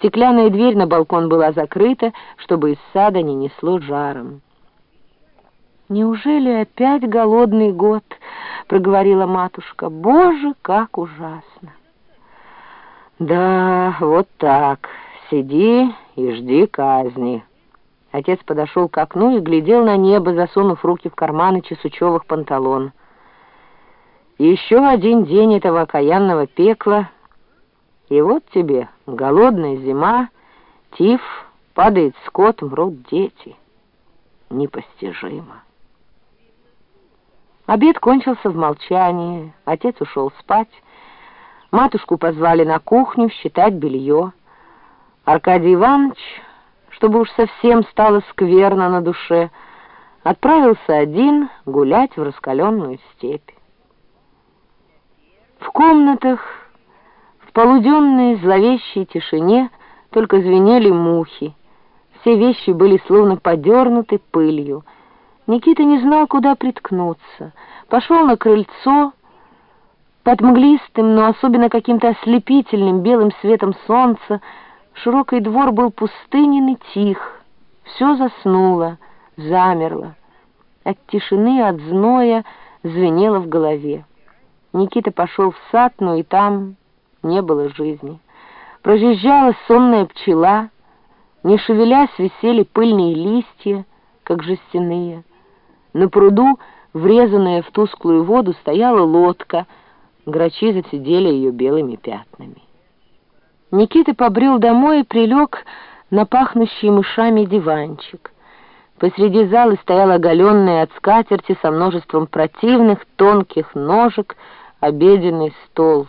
Стеклянная дверь на балкон была закрыта, чтобы из сада не несло жаром. «Неужели опять голодный год?» — проговорила матушка. «Боже, как ужасно!» «Да, вот так. Сиди и жди казни». Отец подошел к окну и глядел на небо, засунув руки в карманы чесучевых панталон. «Еще один день этого окаянного пекла, и вот тебе голодная зима, тиф, падает скот, мрут дети. Непостижимо». Обед кончился в молчании, отец ушел спать, матушку позвали на кухню считать белье. Аркадий Иванович, чтобы уж совсем стало скверно на душе, отправился один гулять в раскаленную степь. В комнатах, в полуденной зловещей тишине только звенели мухи. Все вещи были словно подернуты пылью — Никита не знал, куда приткнуться. Пошел на крыльцо под мглистым, но особенно каким-то ослепительным белым светом солнца. Широкий двор был пустынен и тих. Все заснуло, замерло. От тишины, от зноя звенело в голове. Никита пошел в сад, но и там не было жизни. Прожужжала сонная пчела, не шевелясь, висели пыльные листья, как жестяные. На пруду, врезанная в тусклую воду, стояла лодка. Грачи засидели ее белыми пятнами. Никита побрел домой и прилег на пахнущий мышами диванчик. Посреди зала стоял оголенный от скатерти со множеством противных тонких ножек обеденный стол.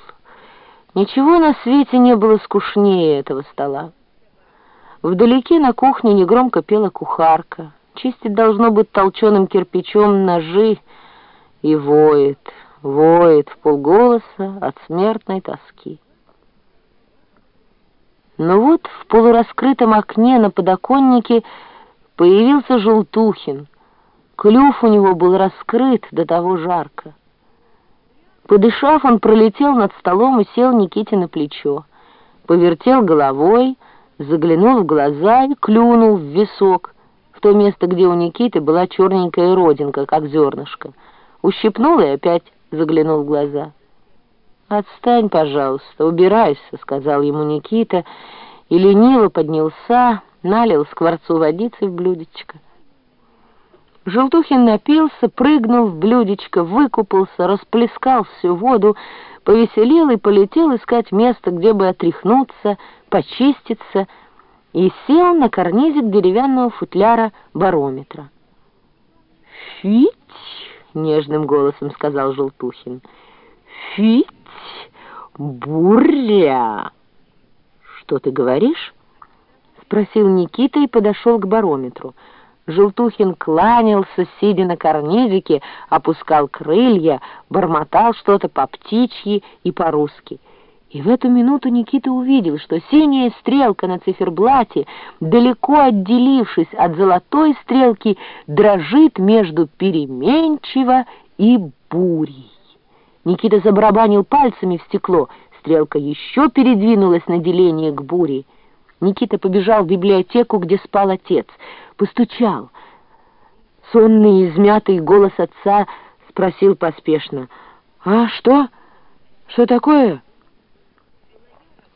Ничего на свете не было скучнее этого стола. Вдалеке на кухне негромко пела кухарка. Чистит должно быть толченым кирпичом ножи и воет, воет в полголоса от смертной тоски. Но вот в полураскрытом окне на подоконнике появился Желтухин. Клюв у него был раскрыт, до того жарко. Подышав, он пролетел над столом и сел Никите на плечо. Повертел головой, заглянул в глаза и клюнул в висок — то место, где у Никиты была черненькая родинка, как зернышко. Ущипнул и опять заглянул в глаза. «Отстань, пожалуйста, убирайся», — сказал ему Никита, и лениво поднялся, налил скворцу водицы в блюдечко. Желтухин напился, прыгнул в блюдечко, выкупался, расплескал всю воду, повеселел и полетел искать место, где бы отряхнуться, почиститься, и сел на карнизик деревянного футляра барометра. «Фить!» — нежным голосом сказал Желтухин. «Фить! Буря!» «Что ты говоришь?» — спросил Никита и подошел к барометру. Желтухин кланялся, сидя на карнизике, опускал крылья, бормотал что-то по птичьи и по-русски — и в эту минуту Никита увидел, что синяя стрелка на циферблате, далеко отделившись от золотой стрелки, дрожит между переменчиво и бурей. Никита забарабанил пальцами в стекло, стрелка еще передвинулась на деление к буре. Никита побежал в библиотеку, где спал отец, постучал. Сонный измятый голос отца спросил поспешно. «А что? Что такое?»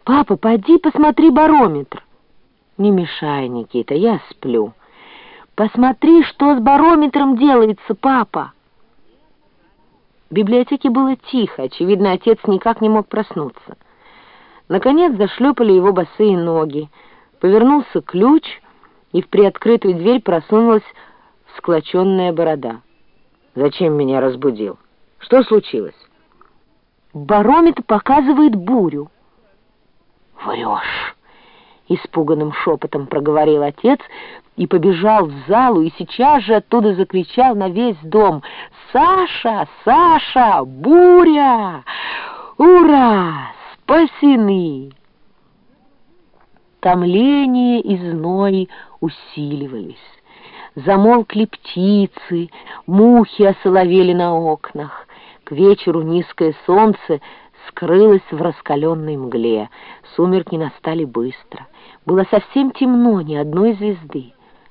«Папа, поди посмотри барометр». «Не мешай, Никита, я сплю». «Посмотри, что с барометром делается, папа!» В библиотеке было тихо, очевидно, отец никак не мог проснуться. Наконец зашлепали его босые ноги. Повернулся ключ, и в приоткрытую дверь просунулась склоченная борода. «Зачем меня разбудил? Что случилось?» «Барометр показывает бурю». «Врешь!» — испуганным шепотом проговорил отец и побежал в залу, и сейчас же оттуда закричал на весь дом «Саша! Саша! Буря! Ура! Спасены!» Томление и зной усиливались. Замолкли птицы, мухи осоловели на окнах. К вечеру низкое солнце скрылась в раскаленной мгле. Сумерки настали быстро. Было совсем темно, ни одной звезды.